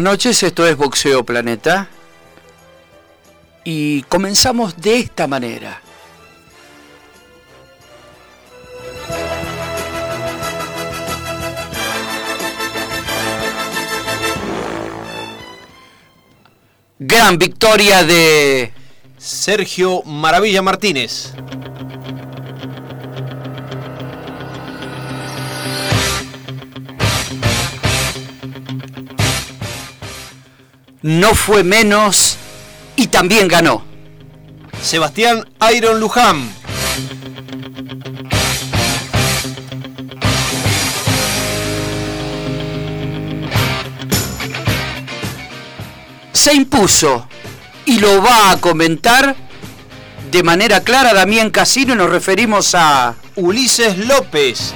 Buenas noches, esto es Boxeo Planeta y comenzamos de esta manera. Gran victoria de Sergio Maravilla Martínez. No fue menos y también ganó. Sebastián Iron Luján. Se impuso y lo va a comentar de manera clara Damián Casino y nos referimos a Ulises López.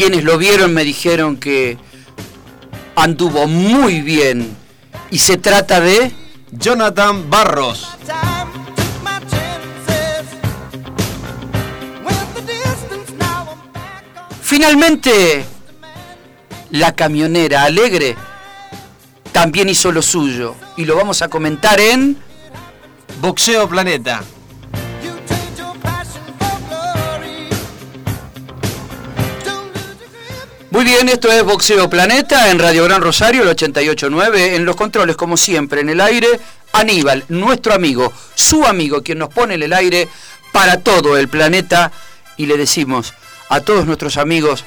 Quienes lo vieron me dijeron que anduvo muy bien. Y se trata de Jonathan Barros. Finalmente, la camionera alegre también hizo lo suyo. Y lo vamos a comentar en Boxeo Planeta. Muy bien, esto es Boxeo Planeta en Radio Gran Rosario, el 88.9. En los controles, como siempre, en el aire, Aníbal, nuestro amigo, su amigo, quien nos pone en el aire para todo el planeta. Y le decimos a todos nuestros amigos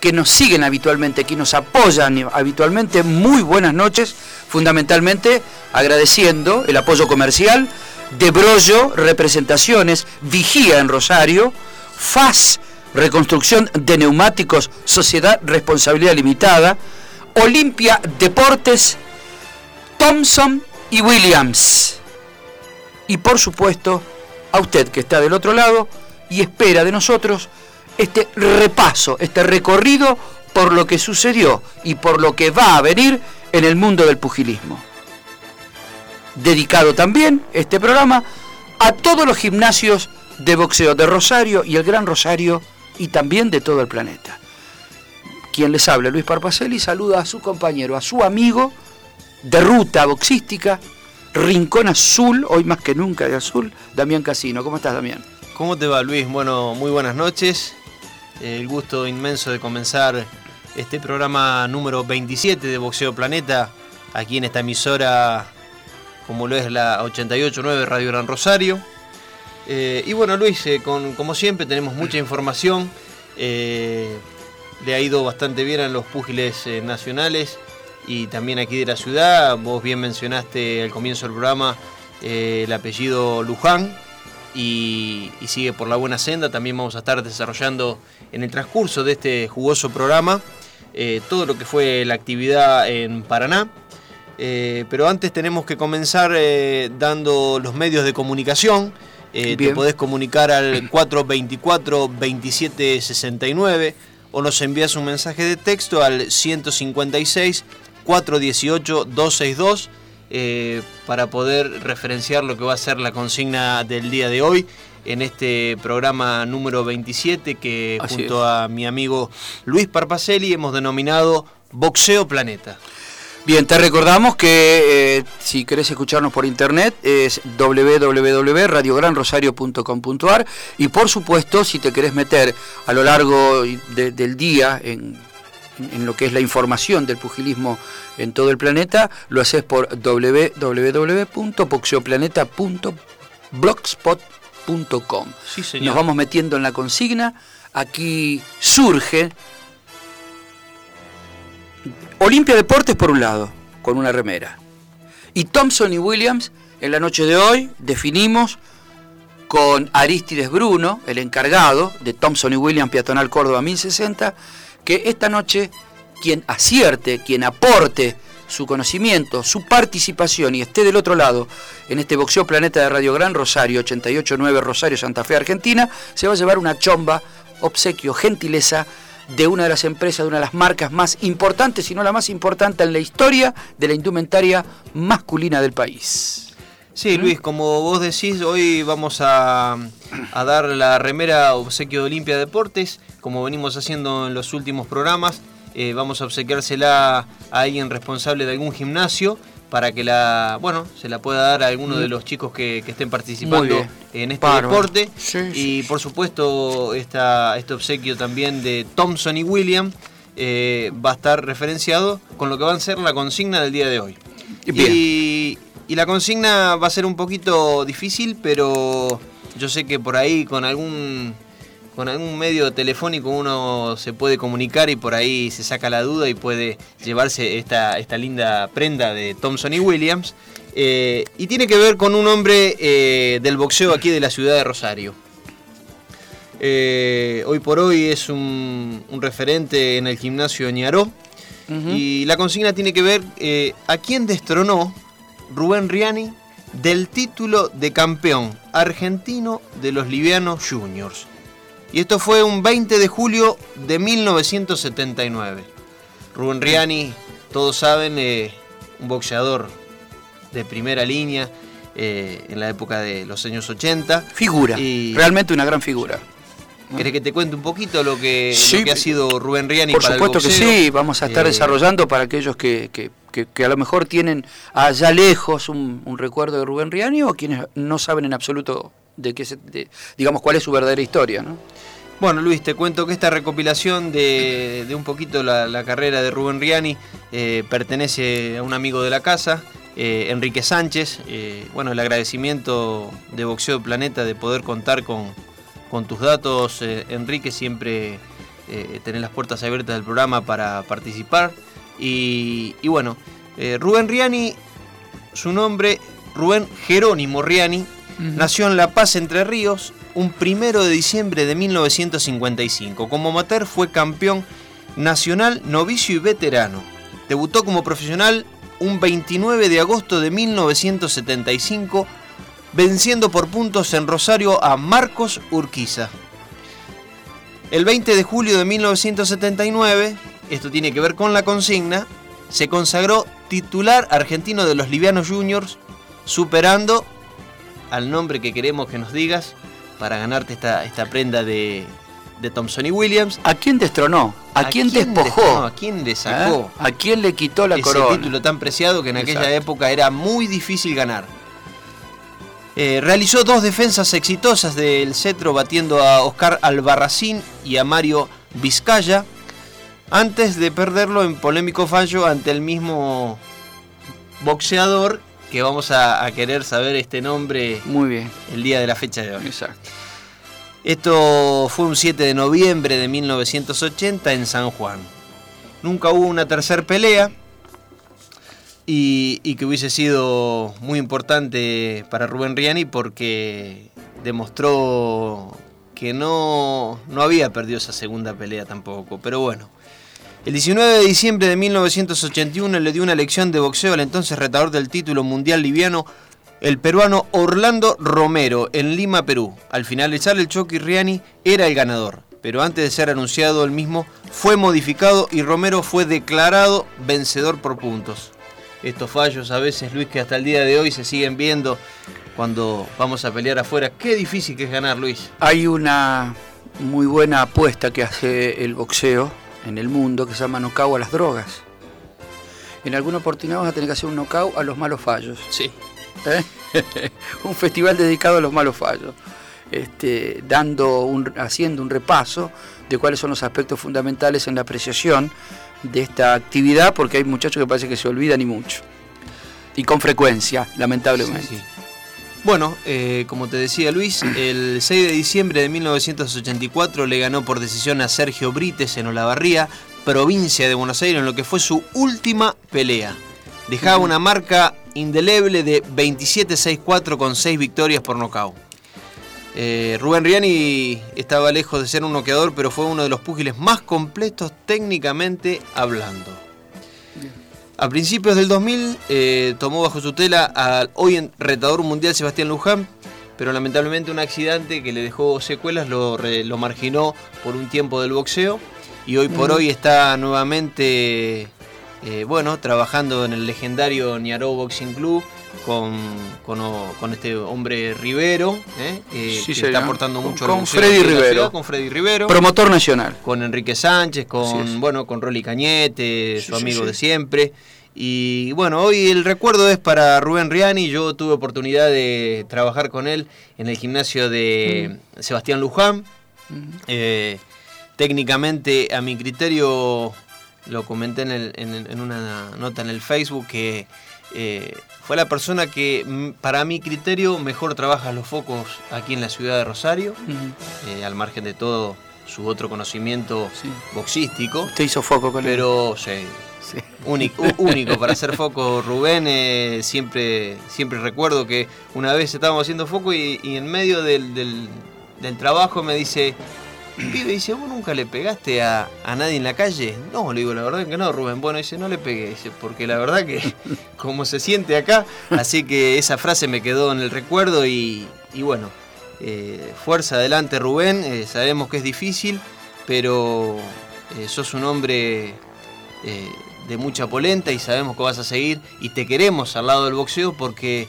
que nos siguen habitualmente, que nos apoyan habitualmente, muy buenas noches, fundamentalmente agradeciendo el apoyo comercial de Brollo Representaciones, Vigía en Rosario, FAS Reconstrucción de Neumáticos, Sociedad Responsabilidad Limitada, Olimpia Deportes, Thompson y Williams. Y por supuesto, a usted que está del otro lado y espera de nosotros este repaso, este recorrido por lo que sucedió y por lo que va a venir en el mundo del pugilismo. Dedicado también este programa a todos los gimnasios de boxeo de Rosario y el Gran Rosario y también de todo el planeta. Quien les habla, Luis Parpacelli, saluda a su compañero, a su amigo de ruta boxística, Rincón Azul, hoy más que nunca de azul, Damián Casino. ¿Cómo estás, Damián? ¿Cómo te va, Luis? Bueno, muy buenas noches. El gusto inmenso de comenzar este programa número 27 de Boxeo Planeta, aquí en esta emisora, como lo es la 889 Radio Gran Rosario. Eh, y bueno, Luis, eh, como siempre tenemos mucha información. Eh, le ha ido bastante bien a los púgiles nacionales y también aquí de la ciudad. Vos bien mencionaste al comienzo del programa el apellido Luján y, sigue por la buena senda. También vamos a estar desarrollando en el transcurso de este jugoso programa todo lo que fue la actividad en Paraná. pero antes tenemos que comenzar dando los medios de comunicación. Eh, te podés comunicar al 424-2769 o nos envías un mensaje de texto al 156-418-262 eh, para poder referenciar lo que va a ser la consigna del día de hoy en este programa número 27 que junto a mi amigo Luis Parpacelli hemos denominado Boxeo Planeta. Bien, te recordamos que eh, si querés escucharnos por internet es www.radiogranrosario.com.ar y por supuesto si te querés meter a lo largo del día en, lo que es la información del pugilismo en todo el planeta, lo haces por www.boxeoplaneta.blogspot.com. Nos vamos metiendo en la consigna. Aquí surge Olimpia Deportes por un lado, con una remera. Y Thompson y Williams, en la noche de hoy, definimos con Aristides Bruno, el encargado de Thompson y Williams Peatonal Córdoba 1060, que esta noche quien acierte, quien aporte su conocimiento, su participación y esté del otro lado en este boxeo planeta de Radio Gran Rosario, 889 Rosario, Santa Fe, Argentina, se va a llevar una chomba, obsequio, gentileza de una de las empresas, de una de las marcas más importantes, si no la más importante en la historia de la indumentaria masculina del país. Sí, Luis, como vos decís, hoy vamos a, dar la remera obsequio de Olimpia Deportes, como venimos haciendo en los últimos programas. Eh, vamos a obsequiársela a alguien responsable de algún gimnasio para que la, bueno, se la pueda dar a alguno de los chicos que, estén participando en este deporte. Y por supuesto, esta, este obsequio también de Thompson y William eh, va a estar referenciado con lo que va a ser la consigna del día de hoy. Y, y la consigna va a ser un poquito difícil, pero yo sé que por ahí con algún con algún medio telefónico uno se puede comunicar y por ahí se saca la duda y puede llevarse esta, esta linda prenda de Thompson y Williams. Eh, y tiene que ver con un hombre eh, del boxeo aquí de la ciudad de Rosario. Eh, hoy por hoy es un, referente en el gimnasio Ñaró. Y la consigna tiene que ver a quién destronó Rubén Riani del título de campeón argentino de los livianos juniors. Y esto fue un 20 de julio de 1979. Rubén Riani, todos saben, eh, un boxeador de primera línea eh, en la época de los años 80. Figura, realmente una gran figura. ¿Querés que te cuente un poquito lo que, ha sido Rubén Riani Por supuesto que sí, vamos a estar eh, desarrollando para aquellos que, a lo mejor tienen allá lejos un, un, recuerdo de Rubén Riani o quienes no saben en absoluto de qué se, digamos cuál es su verdadera historia, ¿no? Bueno, Luis, te cuento que esta recopilación de, un poquito la, carrera de Rubén Riani eh, pertenece a un amigo de la casa, eh, Enrique Sánchez. Eh, bueno, el agradecimiento de Boxeo Planeta de poder contar con, tus datos, Enrique, siempre tener las puertas abiertas del programa para participar. Y, bueno, Rubén Riani, su nombre, Rubén Jerónimo Riani, nació en La Paz, Entre Ríos, un primero de diciembre de 1955. Como amateur fue campeón nacional, novicio y veterano. Debutó como profesional un 29 de agosto de 1975, venciendo por puntos en Rosario a Marcos Urquiza. El 20 de julio de 1979, esto tiene que ver con la consigna, se consagró titular argentino de los Livianos Juniors, superando al nombre que queremos que nos digas, para ganarte esta, esta prenda de, de Thompson y Williams. ¿A quién destronó? ¿A, quién, despojó? ¿A quién le sacó? ¿A quién le quitó la Ese título tan preciado que en aquella época era muy difícil ganar. Eh, realizó dos defensas exitosas del cetro batiendo a Oscar Albarracín y a Mario Vizcaya antes de perderlo en polémico fallo ante el mismo boxeador que vamos a, querer saber este nombre Muy bien. el día de la fecha de hoy. Exacto. Esto fue un 7 de noviembre de 1980 en San Juan. Nunca hubo una tercera pelea y, que hubiese sido muy importante para Rubén Riani porque demostró que no, no había perdido esa segunda pelea tampoco. Pero bueno, el 19 de diciembre de 1981 le dio una lección de boxeo al entonces retador del título mundial liviano, el peruano Orlando Romero, en Lima, Perú. Al finalizar el choque, Riani era el ganador, pero antes de ser anunciado el mismo, fue modificado y Romero fue declarado vencedor por puntos. Estos fallos a veces, Luis, que hasta el día de hoy se siguen viendo cuando vamos a pelear afuera. Qué difícil que es ganar, Luis. Hay una muy buena apuesta que hace el boxeo en el mundo que se llama No cago a las drogas. en alguna oportunidad vamos a tener que hacer un knockout a los malos fallos. Sí. ¿Eh? un festival dedicado a los malos fallos. Este, dando un, haciendo un repaso de cuáles son los aspectos fundamentales en la apreciación de esta actividad, porque hay muchachos que parece que se olvidan y mucho. Y con frecuencia, lamentablemente. Bueno, eh, como te decía Luis, el 6 de diciembre de 1984 le ganó por decisión a Sergio Brites en Olavarría, provincia de Buenos Aires, en lo que fue su última pelea. Dejaba una marca indeleble de 27-6-4 con 6 victorias por nocaut. Eh, Rubén Riani estaba lejos de ser un noqueador, pero fue uno de los púgiles más completos técnicamente hablando. A principios del 2000 eh, tomó bajo su tela al hoy en retador mundial Sebastián Luján, pero lamentablemente un accidente que le dejó secuelas lo, marginó por un tiempo del boxeo y hoy por hoy está nuevamente eh, bueno, trabajando en el legendario Niaró Boxing Club con, con, este hombre Rivero, ¿eh? eh que está aportando mucho con Freddy Rivero, con Freddy Rivero, promotor nacional, con Enrique Sánchez, con bueno, con Rolly Cañete, su amigo de siempre. Y bueno, hoy el recuerdo es para Rubén Riani. Yo tuve oportunidad de trabajar con él en el gimnasio de mm. Sebastián Luján. Mm. Eh, técnicamente, a mi criterio, lo comenté en, una nota en el Facebook que eh, fue la persona que, mm, para mi criterio, mejor trabaja los focos aquí en la ciudad de Rosario, eh, al margen de todo su otro conocimiento boxístico. Usted hizo foco con pero, sí, Único, único para hacer foco, Rubén. Eh, siempre, siempre recuerdo que una vez estábamos haciendo foco y, en medio del, del trabajo me dice, pibe dice, ¿vos nunca le pegaste a, nadie en la calle? No, le digo, la verdad que no, Rubén. Bueno, dice, no le pegué, dice, porque la verdad que como se siente acá, así que esa frase me quedó en el recuerdo y, bueno, eh, fuerza adelante Rubén, eh, sabemos que es difícil, pero eh, sos un hombre de mucha polenta y sabemos que vas a seguir y te queremos al lado del boxeo porque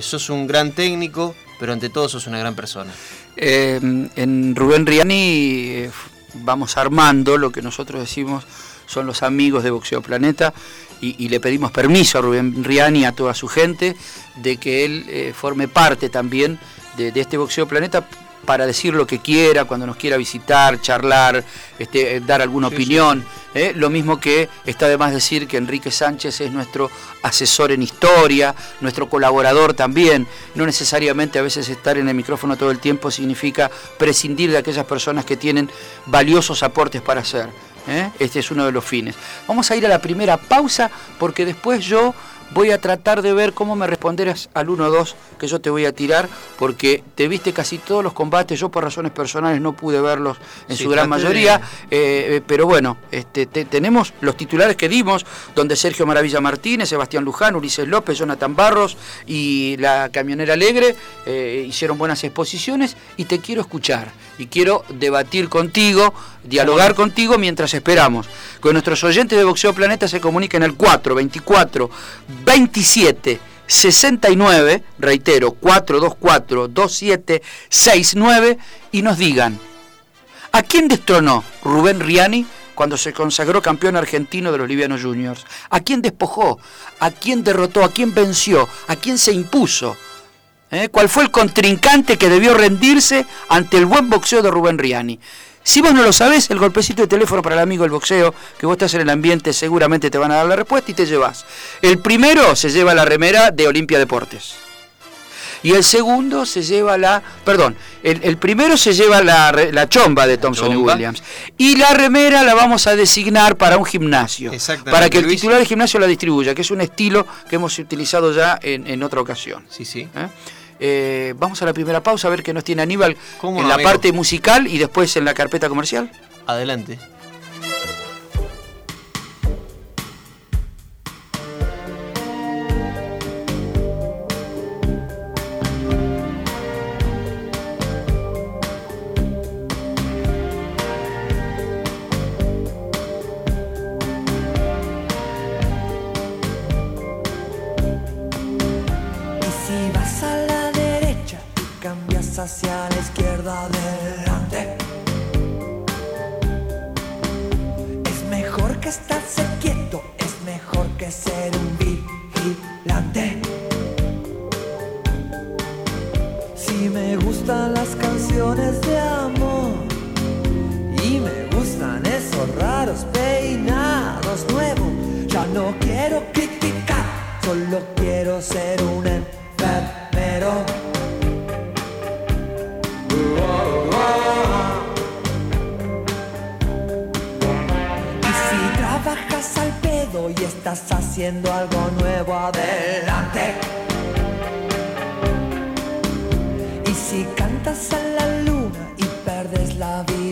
sos un gran técnico, pero ante todo sos una gran persona. Eh, en Rubén Riani eh, vamos armando lo que nosotros decimos son los amigos de Boxeo Planeta y, le pedimos permiso a Rubén Riani y a toda su gente de que él eh, forme parte también de, este Boxeo Planeta para decir lo que quiera, cuando nos quiera visitar, charlar, este, dar alguna opinión. ¿eh? Lo mismo que está de más decir que Enrique Sánchez es nuestro asesor en historia, nuestro colaborador también. No necesariamente a veces estar en el micrófono todo el tiempo significa prescindir de aquellas personas que tienen valiosos aportes para hacer. ¿eh? Este es uno de los fines. Vamos a ir a la primera pausa porque después yo voy a tratar de ver cómo me responderás al 1-2 que yo te voy a tirar, porque te viste casi todos los combates, yo por razones personales no pude verlos en su gran mayoría, eh, eh, pero bueno, este, tenemos los titulares que dimos, donde Sergio Maravilla Martínez, Sebastián Luján, Ulises López, Jonathan Barros y la camionera Alegre eh, hicieron buenas exposiciones. Y te quiero escuchar y quiero debatir contigo, dialogar contigo mientras esperamos. Con nuestros oyentes de Boxeo Planeta se comuniquen al 4, 24, 27 69, reitero, 424 2769 y nos digan, ¿a quién destronó Rubén Riani cuando se consagró campeón argentino de los Livianos Juniors? ¿A quién despojó? ¿A quién derrotó? ¿A quién venció? ¿A quién se impuso? ¿Eh? ¿Cuál fue el contrincante que debió rendirse ante el buen boxeo de Rubén Riani? Si vos no lo sabés, el golpecito de teléfono para el amigo del boxeo, que vos estás en el ambiente, seguramente te van a dar la respuesta y te llevas. El primero se lleva la remera de Olimpia Deportes. Y el segundo se lleva la. Perdón, el, primero se lleva la, chomba de Thompson y Williams. Y la remera la vamos a designar para un gimnasio. Para que el titular del gimnasio la distribuya, que es un estilo que hemos utilizado ya en, otra ocasión. Sí, sí. ¿Eh? Eh, vamos a la primera pausa a ver qué nos tiene Aníbal en la parte musical y después en la carpeta comercial. Adelante. Quieto, es mejor que ser un vigilante. Si me gustan las canciones de amor y me gustan esos raros peinados nuevos, ya no quiero criticar, solo quiero ser un enfermero. Estás haciendo algo nuevo, adelante. Y si cantas a la luna y perdes la vida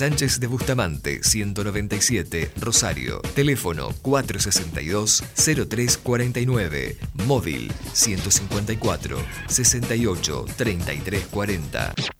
Sánchez de Bustamante, 197, Rosario. Teléfono 462-0349. Móvil 154-68-3340.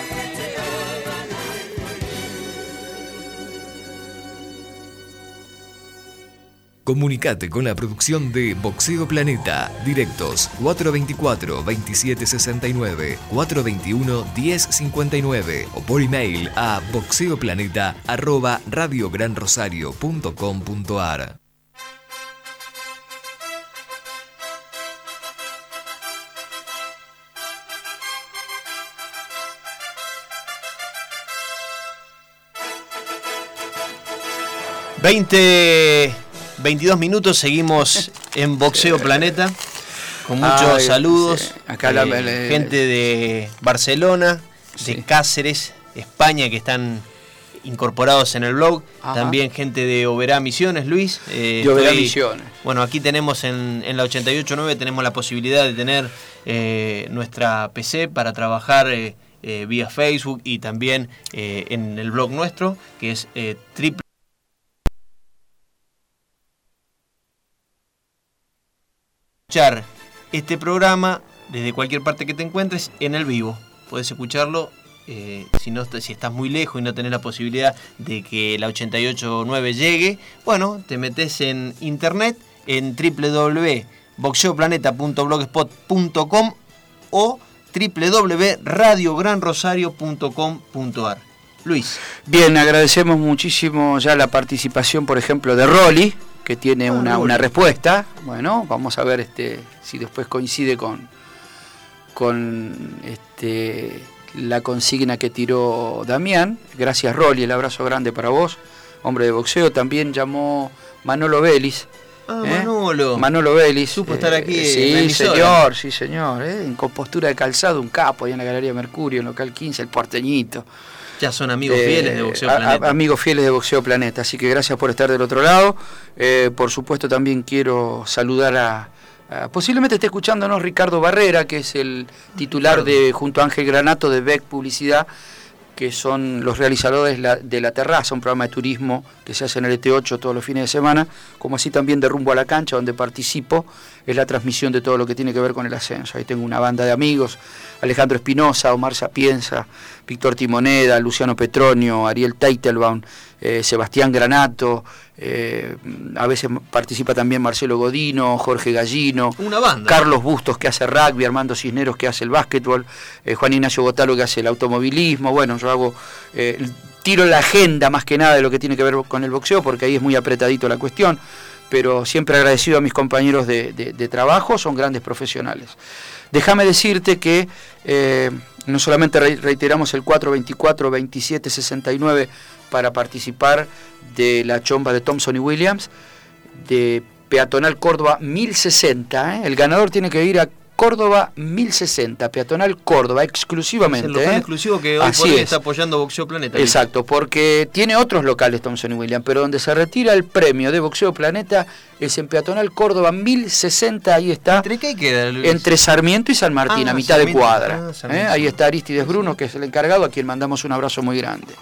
Comunicate con la producción de Boxeo Planeta. Directos 424-2769, 421-1059 o por email a boxeoplaneta arroba radiogranrosario.com.ar. Veinte 22 minutos, seguimos en Boxeo Planeta. Con muchos Ay, saludos. sí. Acá la- eh, le- gente de Barcelona, de. Cáceres, España, que están incorporados en el blog. Ajá. También gente de Oberá Misiones, Luis. Eh, De Oberá estoy- Misiones. Bueno, aquí tenemos en, en la 889 tenemos la posibilidad de tener eh, nuestra PC para trabajar eh, vía Facebook y también en el blog nuestro, que es eh, este programa desde cualquier parte que te encuentres en el vivo. Puedes escucharlo eh, si, no, si estás muy lejos y no tenés la posibilidad de que la 889 llegue. Bueno, te metes en internet en www.boxeoplaneta.blogspot.com o www.radiogranrosario.com.ar. Luis. Bien, agradecemos muchísimo ya la participación, por ejemplo, de Rolly, que tiene Ah, una, una respuesta. Bueno, vamos a ver este, si después coincide con, con este, la consigna que tiró Damián. Gracias, Rolly, el abrazo grande para vos, hombre de boxeo. También llamó Manolo Vélez. Ah, ¿eh? Manolo. Manolo Vélez. Supo estar aquí en la Sí, señor, sí, señor. ¿eh? En compostura de calzado, un capo, ahí en la Galería Mercurio, en local 15, el porteñito. Ya son amigos Eh, fieles de Boxeo a- a- Planeta. amigos fieles de Boxeo Planeta, así que gracias por estar del otro lado. Eh, por supuesto también quiero saludar a, a- posiblemente esté escuchándonos Ricardo Barrera, que es el titular de junto a Ángel Granato de Beck Publicidad, que son los realizadores la- de La Terraza, un programa de turismo que se hace en el ET8 todos los fines de semana, como así también de Rumbo a la Cancha, donde participo, es la transmisión de todo lo que tiene que ver con el ascenso. Ahí tengo una banda de amigos, Alejandro Espinosa, Omar Sapienza, Víctor Timoneda, Luciano Petronio, Ariel Teitelbaum, eh, Sebastián Granato, eh, a veces participa también Marcelo Godino, Jorge Gallino, Una banda. Carlos Bustos que hace rugby, Armando Cisneros que hace el básquetbol, eh, Juan Ignacio Botalo que hace el automovilismo, bueno, yo hago, eh, tiro la agenda más que nada de lo que tiene que ver con el boxeo, porque ahí es muy apretadito la cuestión, pero siempre agradecido a mis compañeros de, trabajo, son grandes profesionales. Déjame decirte que eh, no solamente re- reiteramos el 424-2769 para participar de la chomba de Thompson y Williams, de Peatonal Córdoba 1060. ¿eh? El ganador tiene que ir a Córdoba 1060, Peatonal Córdoba, Es exclusivamente. el local ¿eh? exclusivo que hoy Así por hoy es. está apoyando Boxeo Planeta. Exacto, porque tiene otros locales Thompson y Williams, pero donde se retira el premio de Boxeo Planeta es en Peatonal Córdoba 1060, ahí está. ¿Entre qué queda, Luis? Entre Sarmiento y San Martín, Ah, a mitad de cuadra. Ah, ¿eh? Ahí está Aristides Bruno, que es el encargado, a quien mandamos un abrazo muy grande.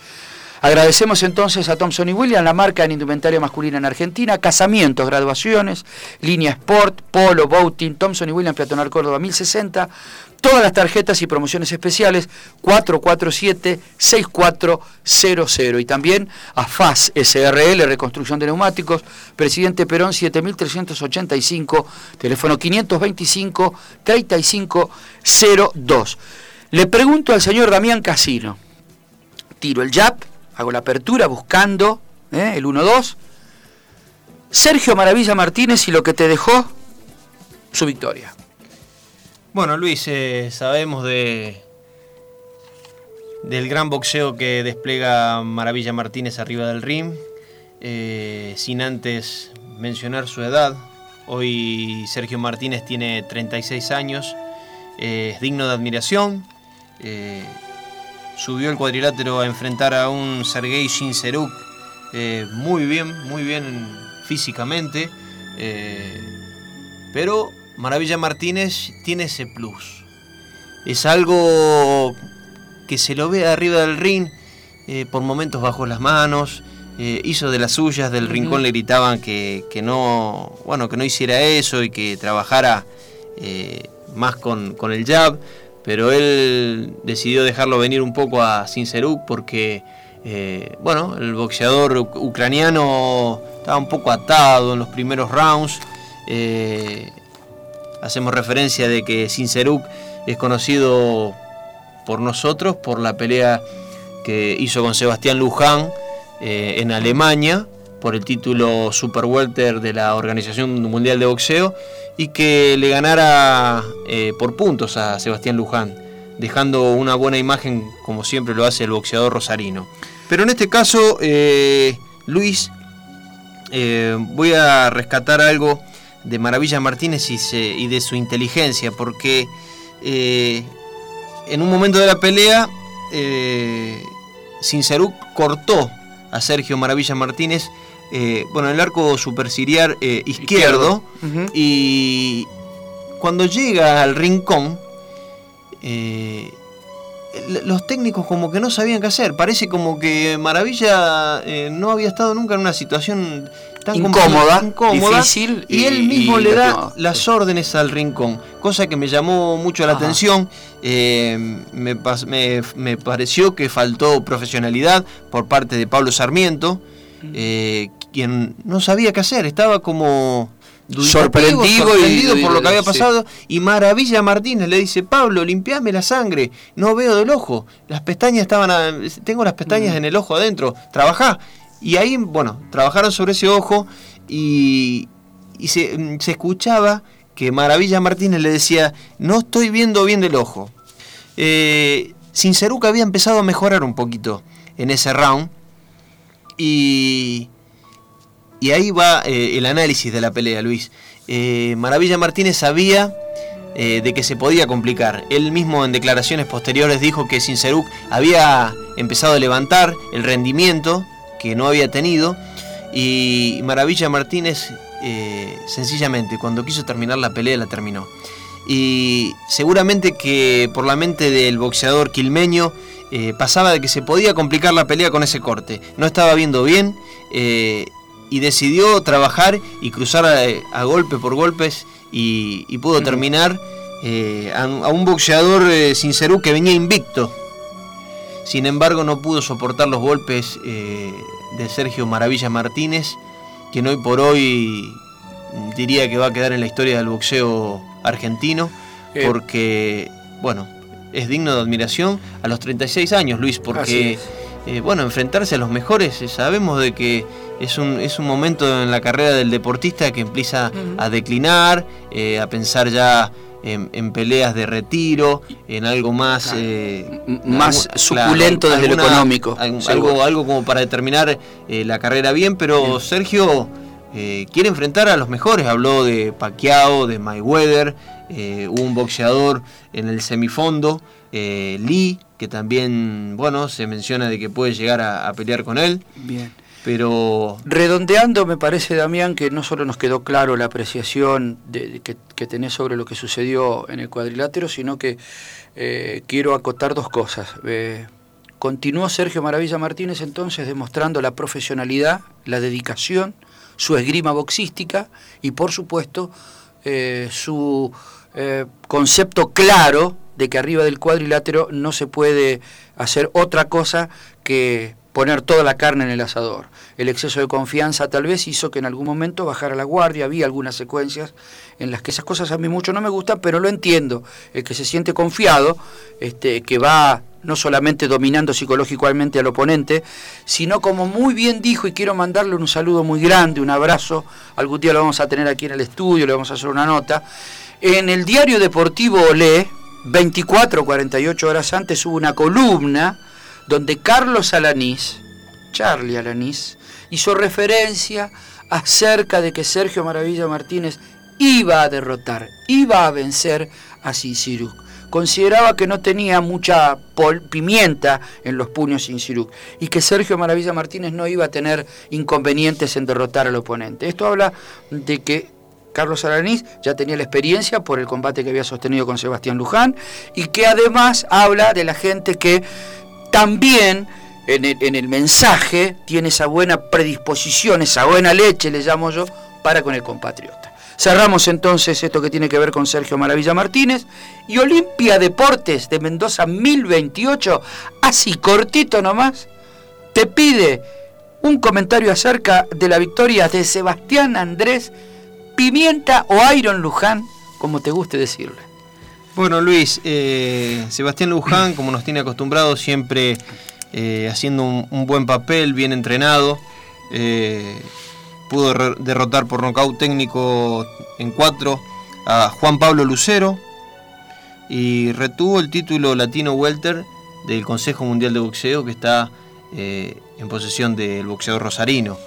Agradecemos entonces a Thompson y Williams, la marca en indumentaria masculina en Argentina, casamientos, graduaciones, línea Sport, Polo, Boating, Thompson y Williams, Peatonal Córdoba 1060, todas las tarjetas y promociones especiales 447-6400 y también a FAS SRL, Reconstrucción de Neumáticos, Presidente Perón 7385, teléfono 525-3502. Le pregunto al señor Damián Casino, tiro el jab, hago la apertura buscando ¿eh? el 1-2. Sergio Maravilla Martínez y lo que te dejó, su victoria. Bueno, Luis, eh, sabemos de del gran boxeo que despliega Maravilla Martínez arriba del ring, eh, sin antes mencionar su edad. Hoy Sergio Martínez tiene 36 años, eh, es digno de admiración. Subió el cuadrilátero a enfrentar a un Sergei Shinseruk eh, muy bien, muy bien físicamente. eh, pero Maravilla Martínez tiene ese plus. Es algo que se lo ve arriba del ring, eh, por momentos bajó las manos, eh, hizo de las suyas, del rincón le gritaban que, que no, bueno, que no hiciera eso y que trabajara más con, con el jab, pero él decidió dejarlo venir un poco a Sinceruk porque, eh, bueno, el boxeador uc- ucraniano estaba un poco atado en los primeros rounds. eh, hacemos referencia de que Sinceruk es conocido por nosotros por la pelea que hizo con Sebastián Luján eh, en Alemania por el título Super Welter de la Organización Mundial de Boxeo y que le ganara eh, por puntos a Sebastián Luján, dejando una buena imagen como siempre lo hace el boxeador rosarino. Pero en este caso, eh, Luis, eh, voy a rescatar algo de Maravilla Martínez y, y de su inteligencia, porque en un momento de la pelea, Sincerú cortó a Sergio Maravilla Martínez, eh, bueno, el arco superciliar eh, izquierdo, y cuando llega al rincón, eh, los técnicos como que no sabían qué hacer. Parece como que Maravilla eh, no había estado nunca en una situación tan Incómoda, difícil, y, y- él mismo y le da no. las órdenes al rincón, cosa que me llamó mucho la Ajá. atención. Eh, me, me- me pareció que faltó profesionalidad por parte de Pablo Sarmiento, eh, quien no sabía qué hacer, estaba como dubitativo, Sorprendido y- sorprendido por lo que había sí. pasado. Y Maravilla Martínez le dice, Pablo, limpiame la sangre, no veo del ojo, las pestañas estaban, a- tengo las pestañas Mm. en el ojo adentro, trabajá. Y ahí, bueno, trabajaron sobre ese ojo y, y se, mm, se escuchaba que Maravilla Martínez le decía, no estoy viendo bien del ojo. Eh, Sinceruca había empezado a mejorar un poquito en ese round y, y ahí va eh, el análisis de la pelea, Luis. Eh, Maravilla Martínez sabía eh, de que se podía complicar. Él mismo en declaraciones posteriores dijo que Sinceruc había empezado a levantar el rendimiento que no había tenido y Maravilla Martínez sencillamente cuando quiso terminar la pelea la terminó. Y seguramente que por la mente del boxeador quilmeño pasaba de que se podía complicar la pelea con ese corte. No estaba viendo bien y decidió trabajar y cruzar a, a golpe por golpes y, y pudo terminar eh, a, un- a un boxeador eh, sincerú que venía invicto. Sin embargo, no pudo soportar los golpes eh, de Sergio Maravilla Martínez, quien hoy por hoy mm, diría que va a quedar en la historia del boxeo argentino, Eh. porque, bueno, es digno de admiración a los 36 años, Luis, porque. Eh, bueno, enfrentarse a los mejores, eh, sabemos de que es un, es un momento en la carrera del deportista que empieza a declinar, eh, a pensar ya en, en peleas de retiro, en algo más... Claro. eh, más suculento desde lo alguna- económico, algún- seguro. algo, algo como para determinar eh, la carrera bien, pero. Sergio eh, quiere enfrentar a los mejores. Habló de Pacquiao, de Mayweather, eh, hubo un boxeador en el semifondo, eh, Lee, que también, bueno, se menciona de que puede llegar a, a pelear con él, Bien. pero Redondeando, me parece, Damián, que no solo nos quedó claro la apreciación de, de que, que tenés sobre lo que sucedió en el cuadrilátero, sino que eh, quiero acotar dos cosas. Eh, continuó Sergio Maravilla Martínez entonces demostrando la profesionalidad, la dedicación, su esgrima boxística y, por supuesto, eh, su concepto claro de que arriba del cuadrilátero no se puede hacer otra cosa que poner toda la carne en el asador. El exceso de confianza tal vez hizo que en algún momento bajara la guardia, había algunas secuencias en las que esas cosas a mí mucho no me gustan, pero lo entiendo. El que se siente confiado, este, que va no solamente dominando psicológicamente al oponente, sino como muy bien dijo, y quiero mandarle un saludo muy grande, un abrazo, algún día lo vamos a tener aquí en el estudio, le vamos a hacer una nota, en el diario deportivo Olé, 24 48 horas antes hubo una columna donde Carlos Alanís, Charlie Alanís, hizo referencia acerca de que Sergio Maravilla Martínez iba a derrotar, iba a vencer a Sinsiruk. Consideraba que no tenía mucha pimienta en los puños Sinsiruk y que Sergio Maravilla Martínez no iba a tener inconvenientes en derrotar al oponente. Esto habla de que Carlos Alanís ya tenía la experiencia por el combate que había sostenido con Sebastián Luján y que además habla de la gente que también en el, en el mensaje tiene esa buena predisposición, esa buena leche, le llamo yo, para con el compatriota. Cerramos entonces esto que tiene que ver con Sergio Maravilla Martínez y Olimpia Deportes de Mendoza 1028, así cortito nomás, te pide un comentario acerca de la victoria de Sebastián Andrés Pimienta o Iron Luján, como te guste decirle. Bueno, Luis, eh, Sebastián Luján, como nos tiene acostumbrado, siempre eh, haciendo un, buen papel, bien entrenado, eh, pudo derrotar por nocaut técnico en cuatro a Juan Pablo Lucero y retuvo el título latino welter del Consejo Mundial de Boxeo que está en posesión del boxeador rosarino.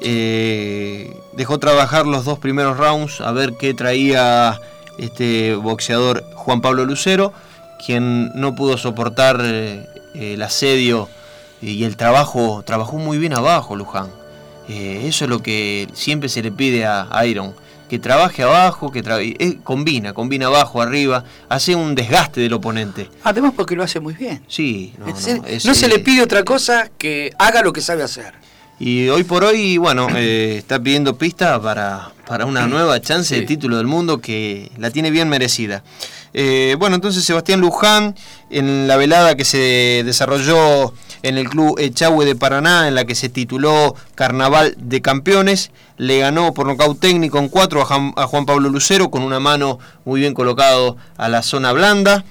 Eh, dejó trabajar los dos primeros rounds a ver qué traía este boxeador Juan Pablo Lucero, quien no pudo soportar eh, el asedio y el trabajo, trabajó muy bien abajo Luján. Eh, eso es lo que siempre se le pide a Iron, que trabaje abajo, que eh, combina, combina abajo, arriba, hace un desgaste del oponente. Además porque lo hace muy bien. Sí, no, no se le pide otra cosa que haga lo que sabe hacer. Y hoy por hoy, bueno, eh, está pidiendo pista para, para una nueva chance de título del mundo que la tiene bien merecida. Eh, bueno, entonces Sebastián Luján, en la velada que se desarrolló en el club Echagüe de Paraná, en la que se tituló Carnaval de Campeones, le ganó por nocaut técnico en cuatro a Juan Pablo Lucero, con una mano muy bien colocado a la zona blanda.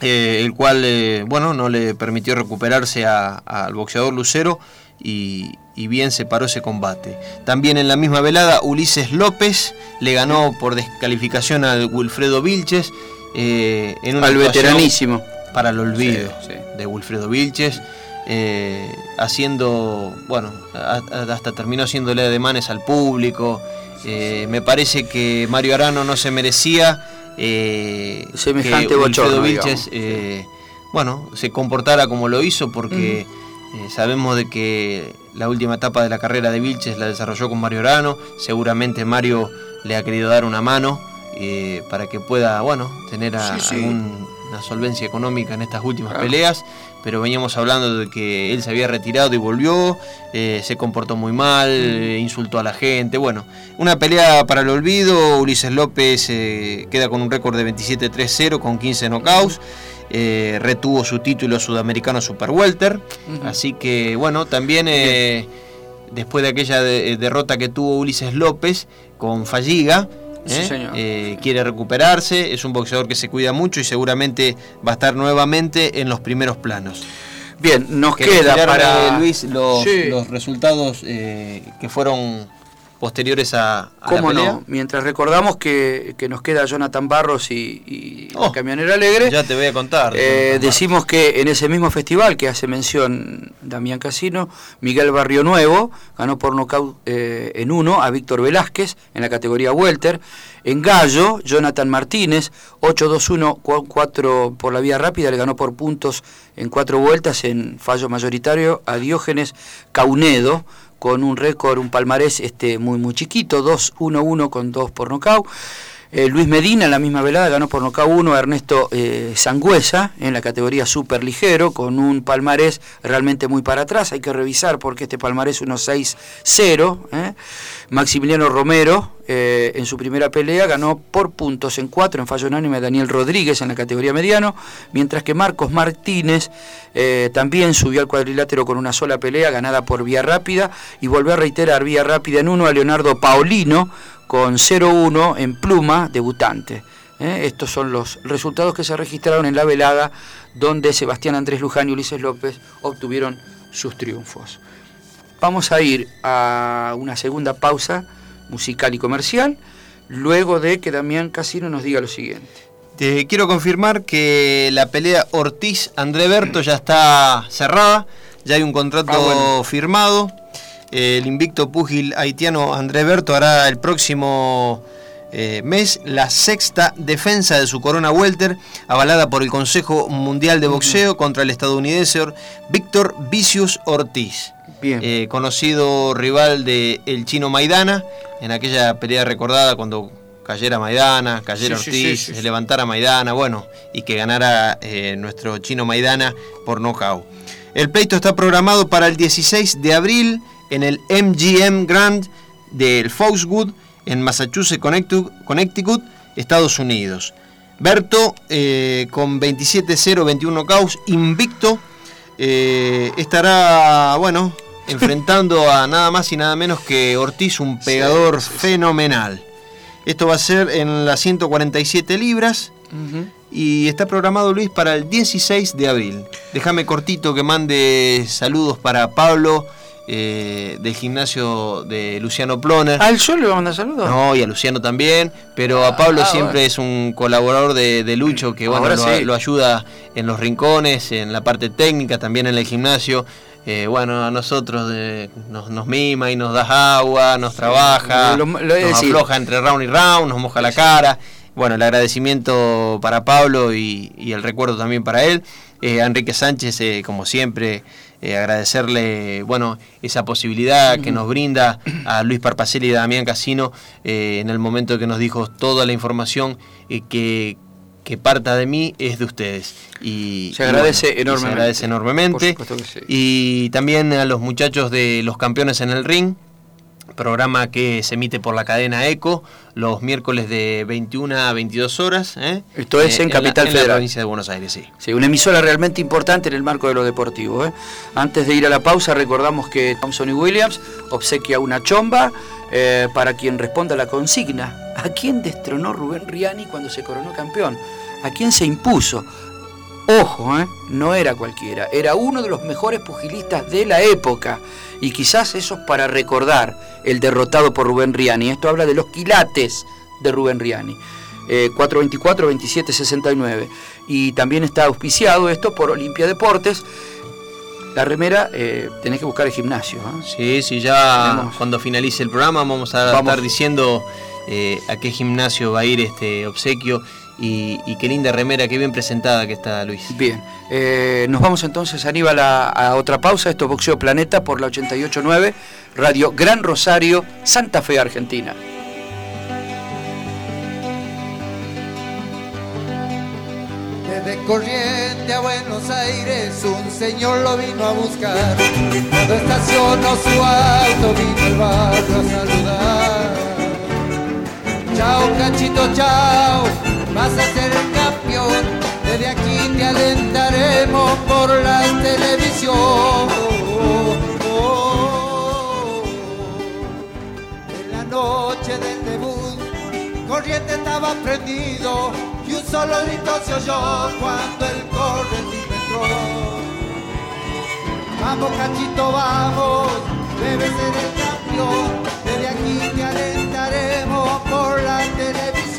Eh, el cual, bueno, no le permitió recuperarse al boxeador Lucero y, bien se paró ese combate. También en la misma velada, Ulises López le ganó por descalificación al Wilfredo Vilches. Eh, en una al veteranísimo. Para el olvido de Wilfredo Vilches. Eh, haciendo, bueno, hasta terminó haciéndole ademanes al público. Eh, me parece que Mario Arano no se merecía semejante que Wilfredo Vilches, bueno, se comportara como lo hizo porque eh, sabemos de que la última etapa de la carrera de Vilches la desarrolló con Mario Orano. Seguramente Mario le ha querido dar una mano eh, para que pueda, bueno, tener una solvencia económica en estas últimas peleas. Pero veníamos hablando de que él se había retirado y volvió, eh, se comportó muy mal, mm. insultó a la gente. Bueno, una pelea para el olvido. Ulises López queda con un récord de 27-3-0 con 15 knockouts. Eh, retuvo su título sudamericano Super Welter. Así que, bueno, también eh, después de aquella eh, derrota que tuvo Ulises López con Falliga. quiere recuperarse, es un boxeador que se cuida mucho y seguramente va a estar nuevamente en los primeros planos. Bien, nos queda para Luis los, los resultados que fueron posteriores a, ¿Cómo no? Mientras recordamos que, nos queda Jonathan Barros y, oh, Camionero Alegre. Ya te voy a contar. Eh, decimos que en ese mismo festival que hace mención Damián Casino, Miguel Barrio Nuevo ganó por nocaut eh, en uno a Víctor Velázquez en la categoría Welter. En Gallo, Jonathan Martínez, 8-2-1, 4 por la vía rápida, le ganó por puntos en cuatro vueltas en fallo mayoritario a Diógenes Caunedo con un récord, un palmarés este, muy, muy chiquito, 2-1-1 con 2 por nocaut. Eh, Luis Medina en la misma velada ganó por nocaut 1 a Ernesto eh, Sangüesa en la categoría super ligero con un palmarés realmente muy para atrás. Hay que revisar porque este palmarés 1-6-0. ¿eh? Maximiliano Romero eh, en su primera pelea ganó por puntos en cuatro en fallo unánime a Daniel Rodríguez en la categoría mediano, mientras que Marcos Martínez eh, también subió al cuadrilátero con una sola pelea ganada por vía rápida y volvió a reiterar vía rápida en uno a Leonardo Paulino con 0-1 en pluma debutante. ¿eh? Estos son los resultados que se registraron en la velada donde Sebastián Andrés Luján y Ulises López obtuvieron sus triunfos. Vamos a ir a una segunda pausa musical y comercial, luego de que Damián Casino nos diga lo siguiente. Te quiero confirmar que la pelea Ortiz-André Berto ya está cerrada, ya hay un contrato ah, firmado. El invicto púgil haitiano André Berto hará el próximo eh, mes la sexta defensa de su corona welter, avalada por el Consejo Mundial de Boxeo contra el estadounidense Víctor Vicius Ortiz. Eh, conocido rival de el chino Maidana, en aquella pelea recordada cuando cayera Maidana, cayera Ortiz, se levantara Maidana, bueno, y que ganara eh, nuestro chino Maidana por nocaut. El pleito está programado para el 16 de abril en el MGM Grand del Foxwood en Massachusetts, Connecticut, Estados Unidos. Berto, eh, con 27-0, 21 knockouts, invicto, estará, bueno, enfrentando a nada más y nada menos que Ortiz, un pegador fenomenal. Esto va a ser en las 147 libras. Y está programado Luis para el 16 de abril. Déjame cortito que mande saludos para Pablo eh, del gimnasio de Luciano Ploner. ¿Al yo le manda saludos? No, y a Luciano también. Pero a ah, Pablo ah, siempre es un colaborador de, Lucho que bueno, lo, ayuda en los rincones, en la parte técnica, también en el gimnasio. Eh, bueno, a nosotros nos, mima y nos da agua, nos trabaja, nos afloja entre round y round, nos moja la cara. Bueno, el agradecimiento para Pablo y, el recuerdo también para él. Eh, Enrique Sánchez, eh, como siempre, agradecerle bueno esa posibilidad que nos brinda a Luis Parpacelli y a Damián Casino en el momento que nos dijo toda la información que, que parta de mí es de ustedes. Y, se agradece enormemente. Se agradece enormemente. Y también a los muchachos de los campeones en el ring, programa que se emite por la cadena ECO los miércoles de 21 a 22 horas. ¿eh? Esto es en, Capital Federal. la provincia de Buenos Aires, sí. Sí, una emisora realmente importante en el marco de lo deportivo. ¿eh? Antes de ir a la pausa, recordamos que Thompson y Williams obsequia una chomba eh, para quien responda a la consigna. ¿A quién destronó Rubén Riani cuando se coronó campeón? ¿A quién se impuso? Ojo, no era cualquiera, era uno de los mejores pugilistas de la época y quizás eso es para recordar el derrotado por Rubén Riani. Esto habla de los quilates de Rubén Riani. 424 27 69 y también está auspiciado esto por Olimpia Deportes la remera eh, tenés que buscar el gimnasio ¿eh? sí, sí, ya cuando finalice el programa vamos a estar diciendo eh, a qué gimnasio va a ir este obsequio y, qué linda remera, qué bien presentada que está Luis. Bien, eh, nos vamos entonces, Aníbal, a, a, otra pausa. Esto es Boxeo Planeta por la 889, Radio Gran Rosario, Santa Fe, Argentina. Desde Corriente a Buenos Aires un señor lo vino a buscar. Cuando estacionó su auto vino al barrio a saludar. Chao, cachito, chao vas a ser el campeón. Desde aquí te alentaremos por la televisión. En la noche del debut, corriente estaba prendido y un solo grito se oyó cuando el correntino entró. Vamos, cachito, vamos, debe ser el campeón.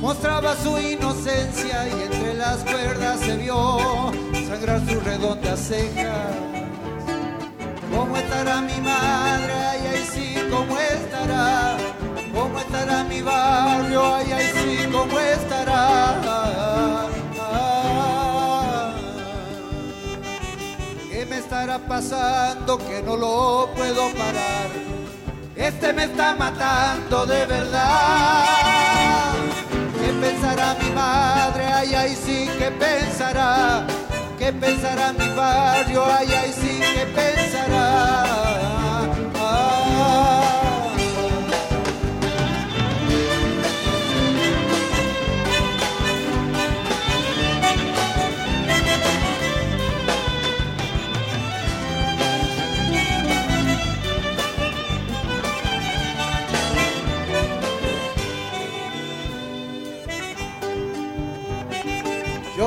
mostraba su inocencia y entre las cuerdas se vio sangrar su redonda ceja. ¿Cómo estará mi madre? Ay, ay, sí, ¿cómo estará? ¿Cómo estará mi barrio? Ay, ay, sí, ¿cómo estará? ¿Qué me estará pasando que no lo puedo parar? Este me está matando de verdad. ¿Qué pensará mi madre? Ay, ay, sí, ¿qué pensará? ¿Qué pensará mi barrio? Ay, ay, sí, ¿qué pensará?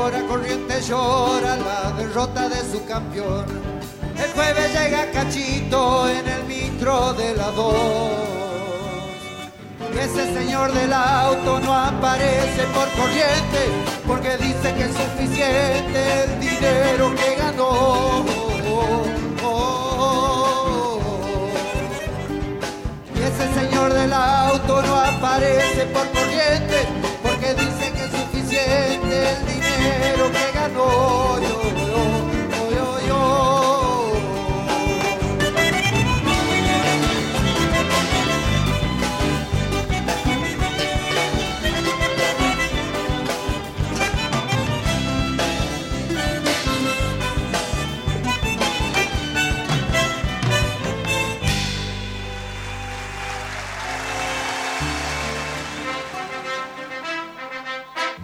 Llora corriente, llora la derrota de su campeón. El jueves llega Cachito en el micro de la 2. Ese señor del auto no aparece por corriente porque dice que es suficiente el dinero que ganó. Y ese señor del auto no aparece por corriente porque dice que es suficiente el dinero que ganó yo, yo, yo, yo.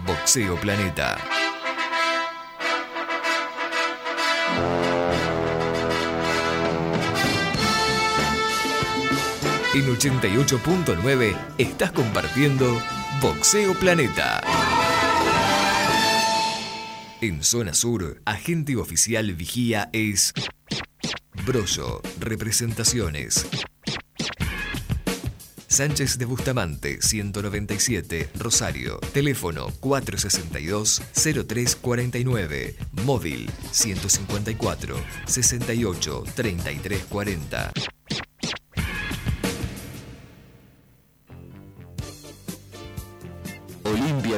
Boxeo Planeta. En 88.9 estás compartiendo Boxeo Planeta. En zona sur, agente oficial vigía es Brollo, representaciones. Sánchez de Bustamante, 197, Rosario. Teléfono 462-0349. Móvil 154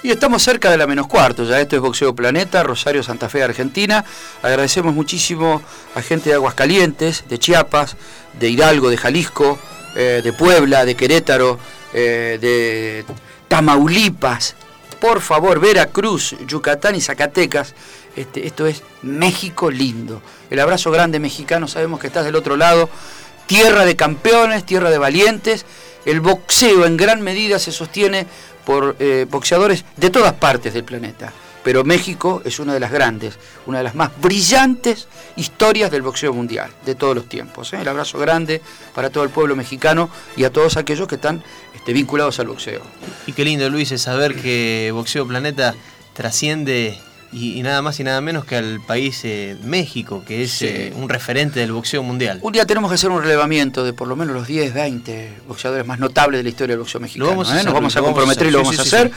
Y estamos cerca de la menos cuarto, ya esto es Boxeo Planeta, Rosario Santa Fe, Argentina. Agradecemos muchísimo a gente de Aguascalientes, de Chiapas, de Hidalgo, de Jalisco, eh, de Puebla, de Querétaro, eh, de Tamaulipas, por favor, Veracruz, Yucatán y Zacatecas. Este, esto es México lindo. El abrazo grande mexicano, sabemos que estás del otro lado. Tierra de campeones, tierra de valientes. El boxeo en gran medida se sostiene por eh, boxeadores de todas partes del planeta. Pero México es una de las grandes, una de las más brillantes historias del boxeo mundial de todos los tiempos. ¿eh? El abrazo grande para todo el pueblo mexicano y a todos aquellos que están este, vinculados al boxeo. Y qué lindo, Luis, es saber que Boxeo Planeta trasciende y, y nada más y nada menos que al país eh, México, que es Sí. eh, un referente del boxeo mundial. Un día tenemos que hacer un relevamiento de por lo menos los 10, 20 boxeadores más notables de la historia del boxeo mexicano. vamos a ¿eh? hacer, Nos vamos a comprometer y lo vamos a hacer.